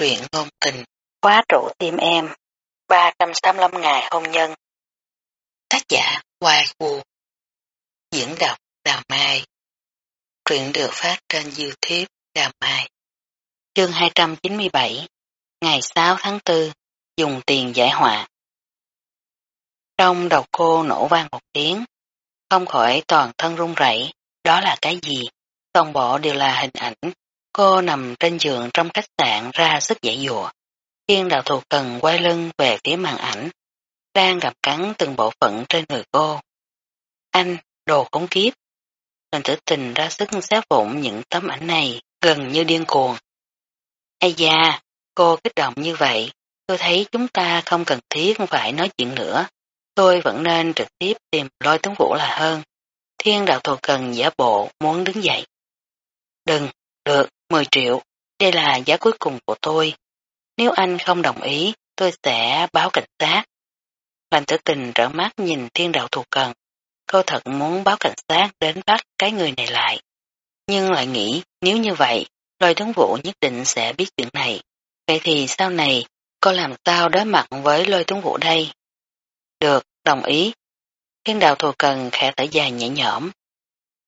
truyện ngôn tình, khóa trụ tim em, 385 ngày hôn nhân. Tác giả Hoài Vũ Diễn đọc Đào Mai Truyện được phát trên Youtube Đào Mai Chương 297 Ngày 6 tháng 4 Dùng tiền giải họa Trong đầu cô nổ vang một tiếng không khỏi toàn thân run rẩy đó là cái gì? Toàn bộ đều là hình ảnh Cô nằm trên giường trong khách sạn ra sức giải dùa. Thiên đạo thù cần quay lưng về phía màn ảnh, đang gặp cắn từng bộ phận trên người cô. Anh, đồ khốn kiếp. Lần tử tình ra sức xé vụn những tấm ảnh này, gần như điên cuồng. Ây da, cô kích động như vậy, tôi thấy chúng ta không cần thiết phải nói chuyện nữa. Tôi vẫn nên trực tiếp tìm lôi tướng vũ là hơn. Thiên đạo thù cần giả bộ muốn đứng dậy. Đừng, được, 10 triệu, đây là giá cuối cùng của tôi. Nếu anh không đồng ý, tôi sẽ báo cảnh sát. Lành tử tình trở mắt nhìn thiên đạo thù cần. Cô thật muốn báo cảnh sát đến bắt cái người này lại. Nhưng lại nghĩ nếu như vậy, loài tướng vụ nhất định sẽ biết chuyện này. Vậy thì sau này, cô làm sao đối mặt với lôi tướng vụ đây? Được, đồng ý. Thiên đạo thù cần khẽ thở dài nhẹ nhõm.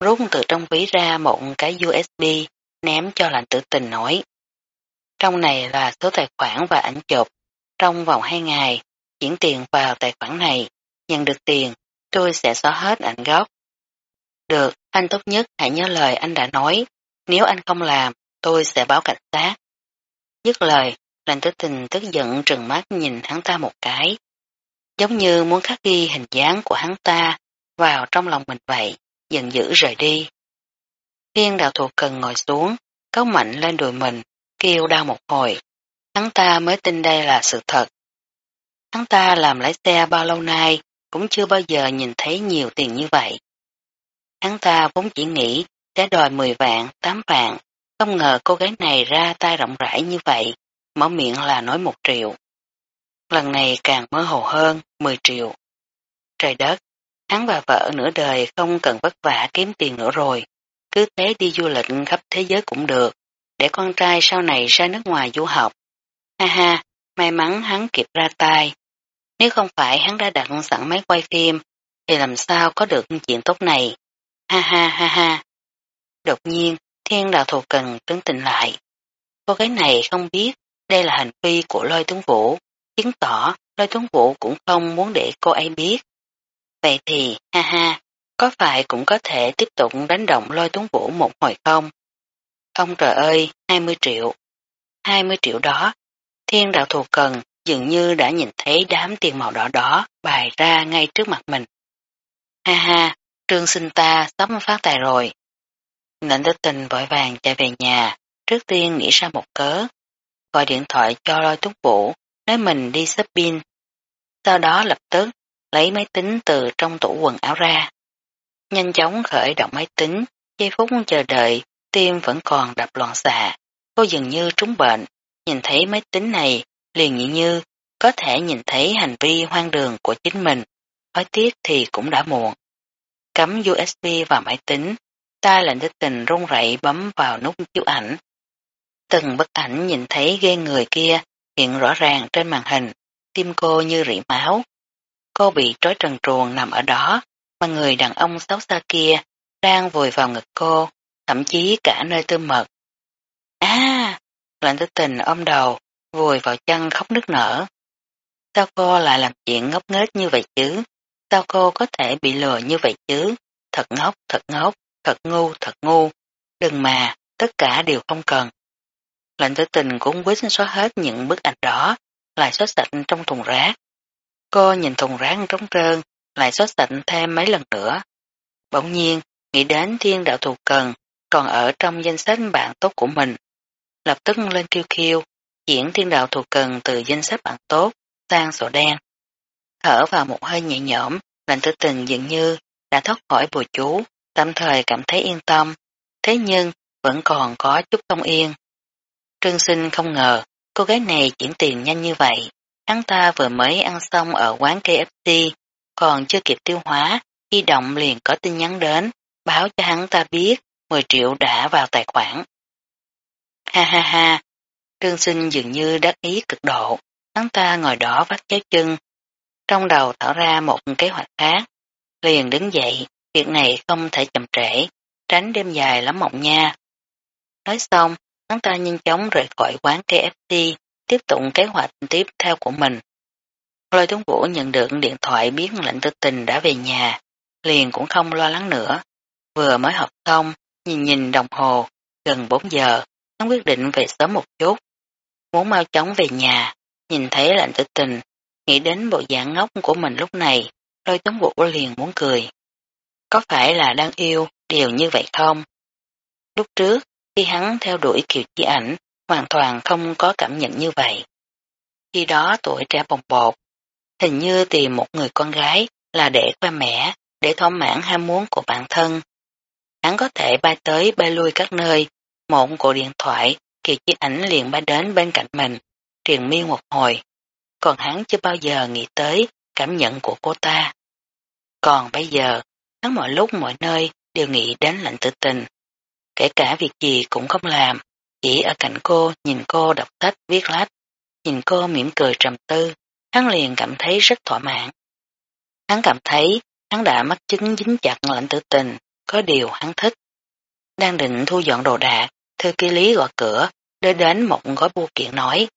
Rút từ trong ví ra một cái USB ném cho lạnh tử tình nói. Trong này là số tài khoản và ảnh chụp. Trong vòng 2 ngày, chuyển tiền vào tài khoản này, nhận được tiền, tôi sẽ xóa hết ảnh gốc. Được, anh tốt nhất hãy nhớ lời anh đã nói, nếu anh không làm, tôi sẽ báo cảnh sát. Dứt lời, lạnh tử tình tức giận trừng mắt nhìn hắn ta một cái. Giống như muốn khắc ghi hình dáng của hắn ta vào trong lòng mình vậy, giận dữ rời đi. Thiên đạo thuộc cần ngồi xuống, cấu mạnh lên đùi mình, kêu đau một hồi. Hắn ta mới tin đây là sự thật. Hắn ta làm lái xe bao lâu nay cũng chưa bao giờ nhìn thấy nhiều tiền như vậy. Hắn ta vốn chỉ nghĩ sẽ đòi 10 vạn, 8 vạn, không ngờ cô gái này ra tay rộng rãi như vậy, mở miệng là nói một triệu. Lần này càng mơ hồ hơn, 10 triệu. Trời đất, hắn và vợ nửa đời không cần vất vả kiếm tiền nữa rồi cứ thế đi du lịch khắp thế giới cũng được, để con trai sau này ra nước ngoài du học. Ha ha, may mắn hắn kịp ra tay. Nếu không phải hắn đã đặt sẵn máy quay phim, thì làm sao có được chuyện tốt này. Ha ha ha ha. Đột nhiên, thiên đạo thù cần trấn tình lại. Cô gái này không biết đây là hành vi của lôi tuấn vũ, chứng tỏ lôi tuấn vũ cũng không muốn để cô ấy biết. Vậy thì, ha ha, có phải cũng có thể tiếp tục đánh động lôi tuấn vũ một hồi không? Ông trời ơi, 20 triệu. 20 triệu đó, thiên đạo thù cần dường như đã nhìn thấy đám tiền màu đỏ đó bài ra ngay trước mặt mình. Ha ha, trương sinh ta sắp phát tài rồi. Lệnh đức tình vội vàng chạy về nhà, trước tiên nghĩ ra một cớ. Gọi điện thoại cho lôi tuấn vũ, nói mình đi shopping. Sau đó lập tức lấy máy tính từ trong tủ quần áo ra. Nhanh chóng khởi động máy tính, giây phút chờ đợi, tim vẫn còn đập loạn xạ. Cô dường như trúng bệnh, nhìn thấy máy tính này, liền nhị như, có thể nhìn thấy hành vi hoang đường của chính mình. Hối tiếc thì cũng đã muộn. Cắm USB vào máy tính, ta lệnh thức tình run rẩy bấm vào nút chiếu ảnh. Từng bức ảnh nhìn thấy ghê người kia hiện rõ ràng trên màn hình, tim cô như rỉ máu. Cô bị trói trần truồng nằm ở đó, mà người đàn ông xấu xa kia đang vùi vào ngực cô, thậm chí cả nơi tư mật. À, lạnh tử tình ôm đầu, vùi vào chân khóc nức nở. Sao cô lại làm chuyện ngốc nghếch như vậy chứ? Sao cô có thể bị lừa như vậy chứ? Thật ngốc, thật ngốc, thật ngu, thật ngu. Đừng mà, tất cả đều không cần. Lệnh tử tình cũng quyết xóa hết những bức ảnh đó, lại xóa sạch trong thùng rác. Cô nhìn thùng rác trống trơn, lại xuất sạch thêm mấy lần nữa. Bỗng nhiên, nghĩ đến thiên đạo thù cần, còn ở trong danh sách bạn tốt của mình. Lập tức lên kêu kêu, chuyển thiên đạo thù cần từ danh sách bạn tốt sang sổ đen. Thở vào một hơi nhẹ nhõm, lành tử tình dường như đã thoát khỏi bùa chú, tạm thời cảm thấy yên tâm, thế nhưng vẫn còn có chút không yên. Trương sinh không ngờ cô gái này chuyển tiền nhanh như vậy. Hắn ta vừa mới ăn xong ở quán KFC, còn chưa kịp tiêu hóa, di động liền có tin nhắn đến, báo cho hắn ta biết 10 triệu đã vào tài khoản. Ha ha ha, Trương sinh dường như đắc ý cực độ, hắn ta ngồi đỏ vắt chéo chân. Trong đầu thở ra một kế hoạch khác, liền đứng dậy, việc này không thể chậm trễ, tránh đêm dài lắm mộng nha. Nói xong, hắn ta nhanh chóng rời khỏi quán KFC, tiếp tục kế hoạch tiếp theo của mình. Lôi tuấn vũ nhận được điện thoại biết lệnh tư tình đã về nhà, liền cũng không lo lắng nữa. Vừa mới học xong, nhìn nhìn đồng hồ, gần 4 giờ, hắn quyết định về sớm một chút. Muốn mau chóng về nhà, nhìn thấy lệnh tử tình, nghĩ đến bộ dạng ngốc của mình lúc này, lôi tuấn vũ liền muốn cười. Có phải là đang yêu điều như vậy không? Lúc trước, khi hắn theo đuổi kiều chi ảnh, hoàn toàn không có cảm nhận như vậy. Khi đó tuổi trẻ bồng bột, hình như tìm một người con gái là để qua mẹ, để thỏa mãn ham muốn của bản thân. Hắn có thể bay tới bay lui các nơi, một cổ điện thoại, kỳ chiếc ảnh liền bay đến bên cạnh mình, truyền miên một hồi. Còn hắn chưa bao giờ nghĩ tới cảm nhận của cô ta. Còn bây giờ, hắn mọi lúc mọi nơi đều nghĩ đến lạnh tự tình. Kể cả việc gì cũng không làm, chỉ ở cạnh cô nhìn cô đọc sách viết lách, nhìn cô mỉm cười trầm tư, hắn liền cảm thấy rất thỏa mãn. Hắn cảm thấy hắn đã mắc chứng dính chặt lạnh tự tình, có điều hắn thích. Đang định thu dọn đồ đạc, thư ký lý gọi cửa, đưa đến một gói bưu kiện nói.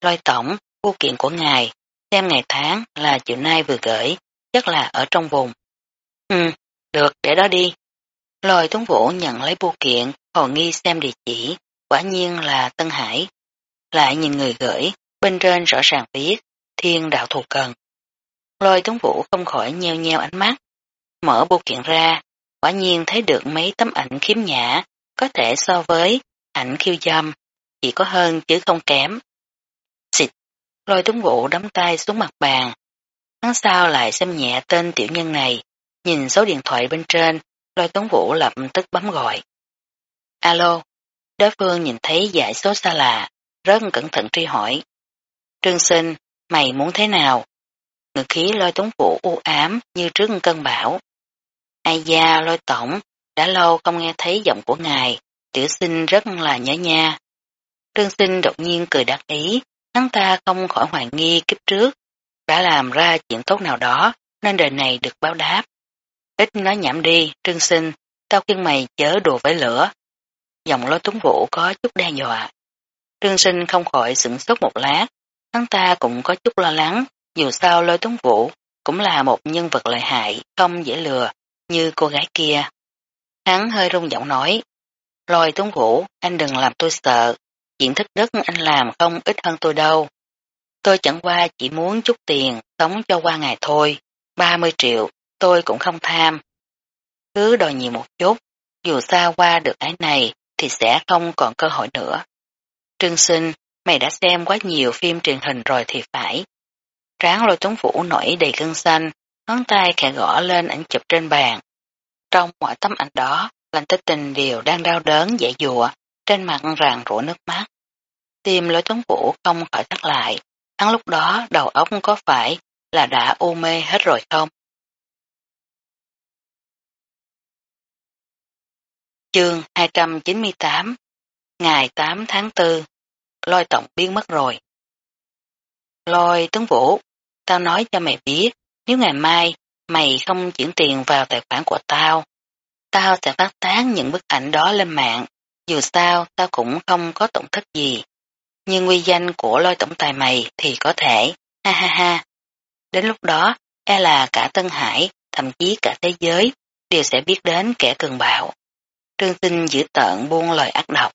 Lôi tổng, bưu kiện của ngài, xem ngày tháng là chiều nay vừa gửi, chắc là ở trong vùng. Ừ, được, để đó đi. Lôi tuấn vũ nhận lấy bưu kiện, hồ nghi xem địa chỉ, quả nhiên là Tân Hải. Lại nhìn người gửi, bên trên rõ ràng viết, thiên đạo thù cần. Lôi tuấn vũ không khỏi nheo nheo ánh mắt, mở bưu kiện ra, quả nhiên thấy được mấy tấm ảnh khiếm nhã, có thể so với ảnh khiêu dâm, chỉ có hơn chứ không kém. Xịt, lôi tuấn vũ đấm tay xuống mặt bàn. Hắn sao lại xem nhẹ tên tiểu nhân này, nhìn số điện thoại bên trên, lôi tuấn vũ lập tức bấm gọi. Alo, đối phương nhìn thấy giải số xa lạ, rất cẩn thận truy hỏi. Trương sinh, mày muốn thế nào? Ngực khí lôi tuấn vũ u ám như trước cơn bão. Ai da lôi tổng, đã lâu không nghe thấy giọng của ngài, tiểu sinh rất là nhớ nha. Trương sinh đột nhiên cười đặc ý, hắn ta không khỏi hoài nghi kiếp trước, đã làm ra chuyện tốt nào đó, nên đời này được báo đáp. Ít nói nhảm đi, trương sinh, tao khuyên mày chớ đùa với lửa. Giọng lôi tuấn vũ có chút đe dọa. Trương sinh không khỏi sửng sốt một lát, hắn ta cũng có chút lo lắng, dù sao lôi tuấn vũ cũng là một nhân vật lợi hại, không dễ lừa, như cô gái kia. Hắn hơi rung giọng nói, lôi tuấn vũ, anh đừng làm tôi sợ, chuyện thức đất anh làm không ít hơn tôi đâu. Tôi chẳng qua chỉ muốn chút tiền, sống cho qua ngày thôi, 30 triệu, tôi cũng không tham. Cứ đòi nhiều một chút, dù sao qua được ái này thì sẽ không còn cơ hội nữa. Trương sinh, mày đã xem quá nhiều phim truyền hình rồi thì phải. Tráng lôi tuấn vũ nổi đầy gân xanh, ngón tay khẽ gõ lên ảnh chụp trên bàn. Trong mọi tấm ảnh đó, lành tích tình đều đang đau đớn dễ dùa, trên mặt ràng rủa nước mắt. Tim lối tuấn vũ không khỏi thắt lại, hắn lúc đó đầu óc có phải là đã u mê hết rồi không? Chương 298 Ngày 8 tháng 4 Lôi tổng biến mất rồi. Lôi tướng vũ, tao nói cho mày biết, nếu ngày mai mày không chuyển tiền vào tài khoản của tao, tao sẽ phát tán những bức ảnh đó lên mạng, dù sao tao cũng không có tổn thất gì. Nhưng nguy danh của lôi tổng tài mày thì có thể, ha ha ha. Đến lúc đó, e là cả Tân Hải, thậm chí cả thế giới, đều sẽ biết đến kẻ cường bạo. Trương Tinh giữ tợn buông lời ác độc.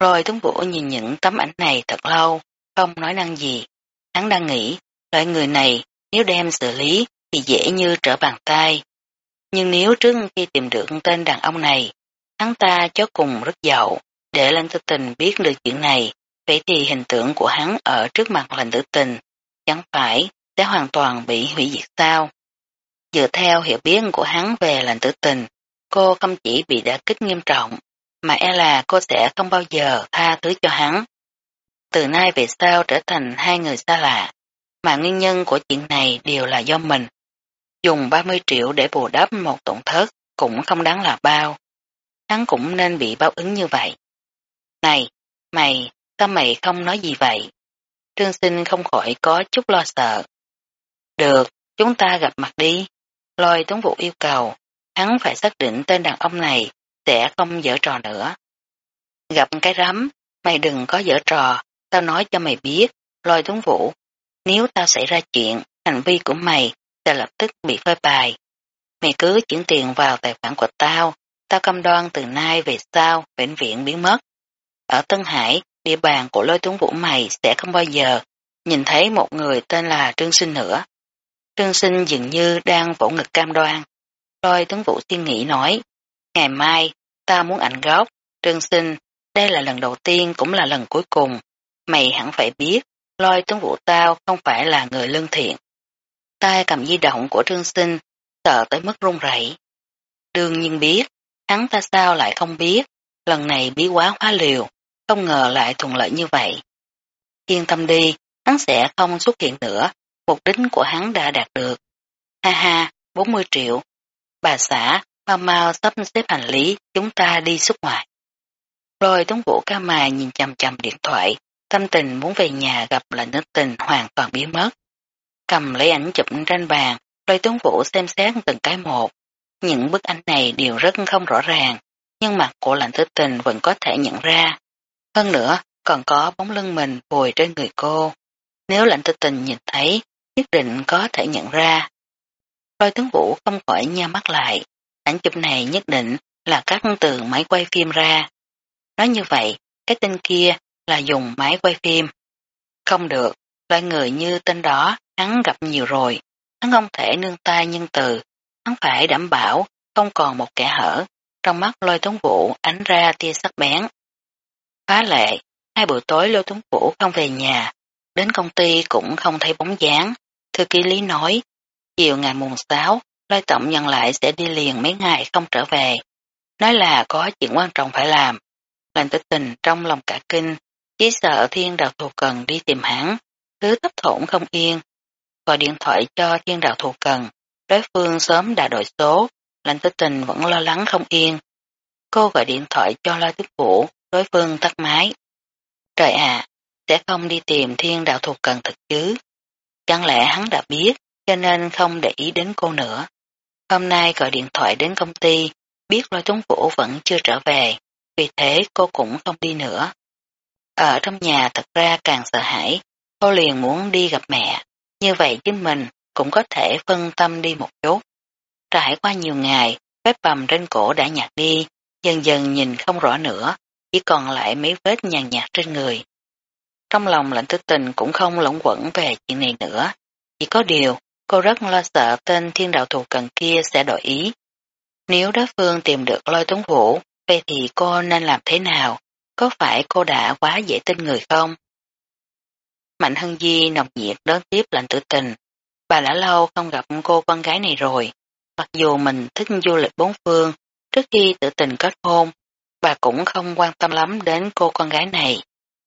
Rồi Tuấn Vũ nhìn những tấm ảnh này thật lâu, không nói năng gì. Hắn đang nghĩ, loại người này nếu đem xử lý thì dễ như trở bàn tay. Nhưng nếu trước khi tìm được tên đàn ông này, hắn ta cho cùng rất giàu, để lệnh tử tình biết được chuyện này, vậy thì hình tượng của hắn ở trước mặt lệnh tử tình, chẳng phải sẽ hoàn toàn bị hủy diệt sao. Dựa theo hiểu biết của hắn về lệnh tử tình, cô không chỉ bị đả kích nghiêm trọng, mà e là cô sẽ không bao giờ tha thứ cho hắn. Từ nay về sau trở thành hai người xa lạ, mà nguyên nhân của chuyện này đều là do mình. Dùng 30 triệu để bù đắp một tổn thất cũng không đáng là bao. Hắn cũng nên bị báo ứng như vậy. Này, mày, sao mày không nói gì vậy? Trương sinh không khỏi có chút lo sợ. Được, chúng ta gặp mặt đi. Lôi tuấn vụ yêu cầu, hắn phải xác định tên đàn ông này sẽ không dở trò nữa. Gặp cái rắm, mày đừng có dở trò, tao nói cho mày biết, lôi tuấn vũ. Nếu tao xảy ra chuyện, hành vi của mày sẽ lập tức bị phơi bài. Mày cứ chuyển tiền vào tài khoản của tao, tao cam đoan từ nay về sau, bệnh viện biến mất. Ở Tân Hải, địa bàn của lôi tuấn vũ mày sẽ không bao giờ nhìn thấy một người tên là Trương Sinh nữa. Trương Sinh dường như đang vỗ ngực cam đoan. Lôi tuấn vũ suy nghĩ nói, ngày mai, ta muốn ảnh gốc, Trương Sinh, đây là lần đầu tiên cũng là lần cuối cùng. Mày hẳn phải biết, lôi tuấn vũ tao không phải là người lương thiện. Tay cầm di động của Trương Sinh, sợ tới mức run rẩy. Đương nhiên biết, hắn ta sao lại không biết, lần này bí quá hóa liều, không ngờ lại thuận lợi như vậy. Yên tâm đi, hắn sẽ không xuất hiện nữa, mục đích của hắn đã đạt được. Ha ha, 40 triệu. Bà xã, mau mau sắp xếp hành lý, chúng ta đi xuất ngoại. Rồi Tuấn Vũ ca mà nhìn chầm chầm điện thoại, tâm tình muốn về nhà gặp lại nước tình hoàn toàn biến mất. Cầm lấy ảnh chụp trên bàn, rồi Tuấn Vũ xem xét từng cái một. Những bức ảnh này đều rất không rõ ràng, nhưng mặt của lạnh thức tình vẫn có thể nhận ra. Hơn nữa, còn có bóng lưng mình vùi trên người cô. Nếu lạnh tư tình nhìn thấy, nhất định có thể nhận ra. Rồi tướng vũ không khỏi nha mắt lại. Ảnh chụp này nhất định là cắt từ máy quay phim ra. Nói như vậy, cái tên kia là dùng máy quay phim. Không được, loại người như tên đó hắn gặp nhiều rồi. Hắn không thể nương tay nhân từ. Hắn phải đảm bảo không còn một kẻ hở. Trong mắt lôi tuấn vũ ánh ra tia sắc bén. Phá lệ, hai buổi tối lôi tuấn vũ không về nhà. Đến công ty cũng không thấy bóng dáng. Thư ký lý nói, chiều ngày mùng 6, lôi tổng nhận lại sẽ đi liền mấy ngày không trở về. Nói là có chuyện quan trọng phải làm. Lành tích tình trong lòng cả kinh, chỉ sợ thiên đạo thù cần đi tìm hắn, cứ thấp thổn không yên. Gọi điện thoại cho thiên đạo thù cần, đối phương sớm đã đổi số, lành tích tình vẫn lo lắng không yên. Cô gọi điện thoại cho La Tiếp Vũ, đối phương tắt máy. Trời ạ, sẽ không đi tìm thiên đạo thù cần thật chứ. Chẳng lẽ hắn đã biết, cho nên không để ý đến cô nữa. Hôm nay gọi điện thoại đến công ty, biết lôi tuấn vũ vẫn chưa trở về, vì thế cô cũng không đi nữa. Ở trong nhà thật ra càng sợ hãi, cô liền muốn đi gặp mẹ, như vậy chính mình cũng có thể phân tâm đi một chút. Trải qua nhiều ngày, vết bầm trên cổ đã nhạt đi, dần dần nhìn không rõ nữa, chỉ còn lại mấy vết nhàn nhạt trên người. Trong lòng lạnh thức tình cũng không lỏng quẩn về chuyện này nữa, chỉ có điều cô rất lo sợ tên thiên đạo thù cần kia sẽ đổi ý. Nếu đối phương tìm được lôi tuấn vũ, vậy thì cô nên làm thế nào? Có phải cô đã quá dễ tin người không? Mạnh Hân Di nồng nhiệt đón tiếp lệnh tử tình. Bà đã lâu không gặp cô con gái này rồi. Mặc dù mình thích du lịch bốn phương, trước khi tử tình kết hôn, bà cũng không quan tâm lắm đến cô con gái này.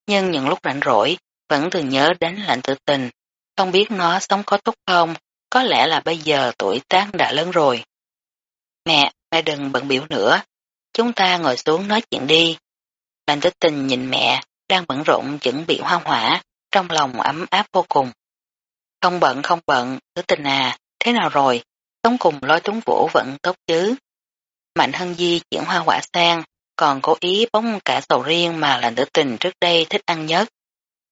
Nhưng những lúc rảnh rỗi, vẫn thường nhớ đến lệnh tử tình. Không biết nó sống có tốt không, có lẽ là bây giờ tuổi tác đã lớn rồi. Mẹ, mẹ đừng bận biểu nữa. Chúng ta ngồi xuống nói chuyện đi. lành tử tình nhìn mẹ, đang bận rộn chuẩn bị hoa hỏa, trong lòng ấm áp vô cùng. Không bận không bận, tử tình à, thế nào rồi? Sống cùng lôi tuấn vũ vẫn tốt chứ. Mạnh hân di chuyển hoa quả sang, còn cố ý bóng cả sầu riêng mà lành tử tình trước đây thích ăn nhất.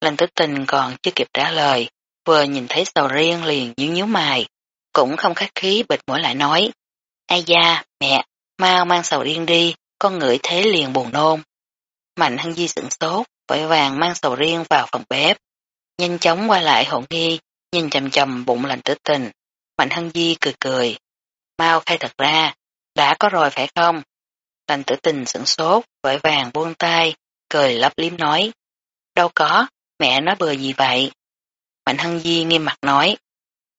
Lành tử tình còn chưa kịp trả lời, vừa nhìn thấy sầu riêng liền nhíu nhíu mày, cũng không khách khí bịt mũi lại nói. Ai da, mẹ, mau mang sầu riêng đi, con ngửi thế liền buồn nôn. Mạnh hân di sửng sốt, vội vàng mang sầu riêng vào phòng bếp. Nhanh chóng qua lại hỗn nghi, nhìn chầm chầm bụng lành tử tình. Mạnh hân di cười cười. Mau khai thật ra, đã có rồi phải không? Lành tử tình sửng sốt, vội vàng buông tay, cười lấp liếm nói. Đâu có, mẹ nói bừa gì vậy? Mạnh hân di nghiêm mặt nói.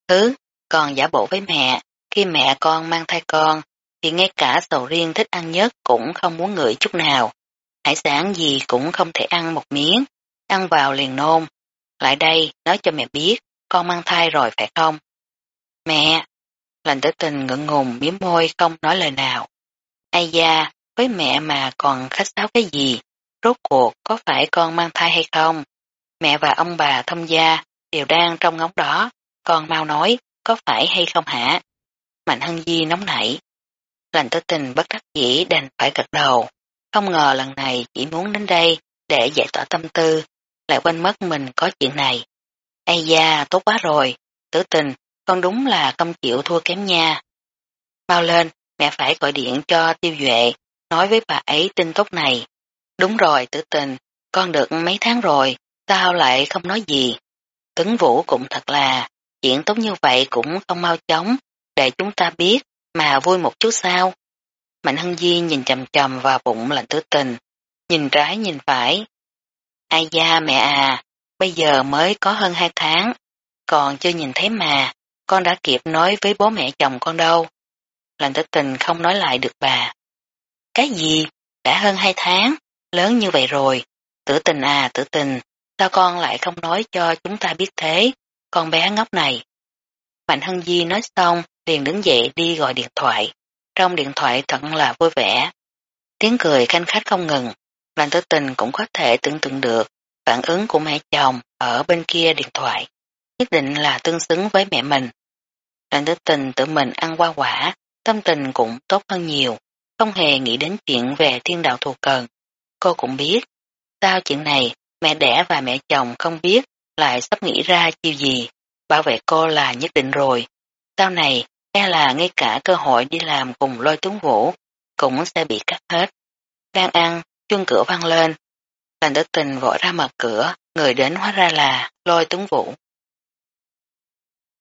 Thứ, còn giả bộ với mẹ, khi mẹ con mang thai con, thì ngay cả sầu riêng thích ăn nhất cũng không muốn ngửi chút nào. Hải sản gì cũng không thể ăn một miếng, ăn vào liền nôn. Lại đây, nói cho mẹ biết, con mang thai rồi phải không? Mẹ! Lành tử tình ngượng ngùng miếm môi không nói lời nào. Ai da, với mẹ mà còn khách sáo cái gì? rốt cuộc có phải con mang thai hay không? Mẹ và ông bà thông gia đều đang trong ngóng đó, con mau nói, có phải hay không hả? Mạnh Hân Di nóng nảy. Lành tử tình bất đắc dĩ đành phải gật đầu. Không ngờ lần này chỉ muốn đến đây để giải tỏa tâm tư, lại quên mất mình có chuyện này. Ây da, tốt quá rồi, tử tình, con đúng là không chịu thua kém nha. Mau lên, mẹ phải gọi điện cho tiêu duệ, nói với bà ấy tin tốt này. Đúng rồi, tử tình, con được mấy tháng rồi, sao lại không nói gì. Tấn Vũ cũng thật là, chuyện tốt như vậy cũng không mau chóng, để chúng ta biết, mà vui một chút sao. Mạnh Hân Di nhìn chầm chầm vào bụng lạnh tử tình, nhìn trái nhìn phải. Ai da mẹ à, bây giờ mới có hơn hai tháng, còn chưa nhìn thấy mà, con đã kịp nói với bố mẹ chồng con đâu. lạnh tử tình không nói lại được bà. Cái gì? Đã hơn hai tháng, lớn như vậy rồi. Tử tình à, tử tình, sao con lại không nói cho chúng ta biết thế, con bé ngốc này. Mạnh Hân Di nói xong, liền đứng dậy đi gọi điện thoại. Trong điện thoại thật là vui vẻ. Tiếng cười khanh khách không ngừng, lành tử tình cũng có thể tưởng tượng được phản ứng của mẹ chồng ở bên kia điện thoại. Nhất định là tương xứng với mẹ mình. Lành tử tình tự mình ăn qua quả, tâm tình cũng tốt hơn nhiều, không hề nghĩ đến chuyện về thiên đạo thù cần. Cô cũng biết, sao chuyện này mẹ đẻ và mẹ chồng không biết lại sắp nghĩ ra chiêu gì, bảo vệ cô là nhất định rồi. Sau này, e là ngay cả cơ hội đi làm cùng lôi tuấn vũ cũng sẽ bị cắt hết. Đang ăn, chuông cửa vang lên. Lành tử tình vội ra mở cửa, người đến hóa ra là lôi tuấn vũ.